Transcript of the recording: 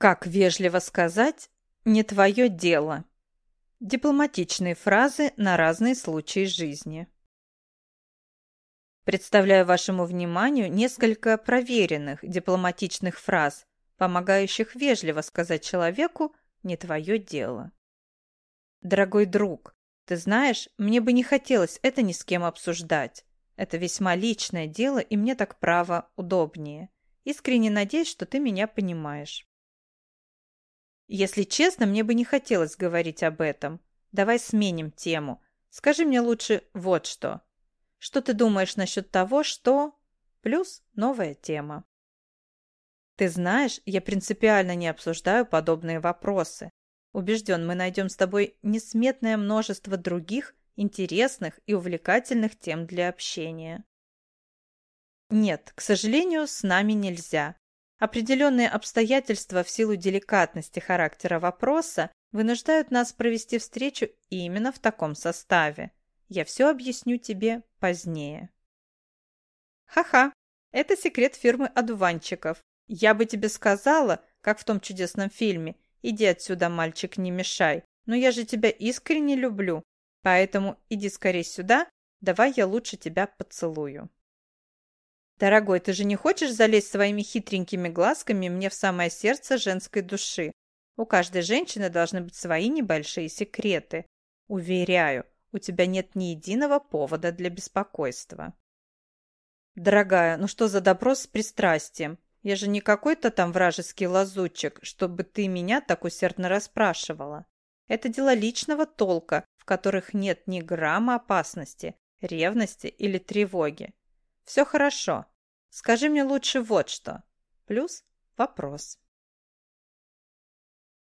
Как вежливо сказать «не твое дело». Дипломатичные фразы на разные случаи жизни. Представляю вашему вниманию несколько проверенных дипломатичных фраз, помогающих вежливо сказать человеку «не твое дело». Дорогой друг, ты знаешь, мне бы не хотелось это ни с кем обсуждать. Это весьма личное дело, и мне так право удобнее. Искренне надеюсь, что ты меня понимаешь. Если честно, мне бы не хотелось говорить об этом. Давай сменим тему. Скажи мне лучше вот что. Что ты думаешь насчет того, что... Плюс новая тема. Ты знаешь, я принципиально не обсуждаю подобные вопросы. Убежден, мы найдем с тобой несметное множество других интересных и увлекательных тем для общения. Нет, к сожалению, с нами нельзя. Определенные обстоятельства в силу деликатности характера вопроса вынуждают нас провести встречу именно в таком составе. Я все объясню тебе позднее. Ха-ха, это секрет фирмы одуванчиков. Я бы тебе сказала, как в том чудесном фильме, Иди отсюда, мальчик, не мешай. Но я же тебя искренне люблю. Поэтому иди скорее сюда, давай я лучше тебя поцелую. Дорогой, ты же не хочешь залезть своими хитренькими глазками мне в самое сердце женской души? У каждой женщины должны быть свои небольшие секреты. Уверяю, у тебя нет ни единого повода для беспокойства. Дорогая, ну что за допрос с пристрастием? Я же не какой-то там вражеский лазутчик, чтобы ты меня так усердно расспрашивала. Это дело личного толка, в которых нет ни грамма опасности, ревности или тревоги. Все хорошо. Скажи мне лучше вот что. Плюс вопрос.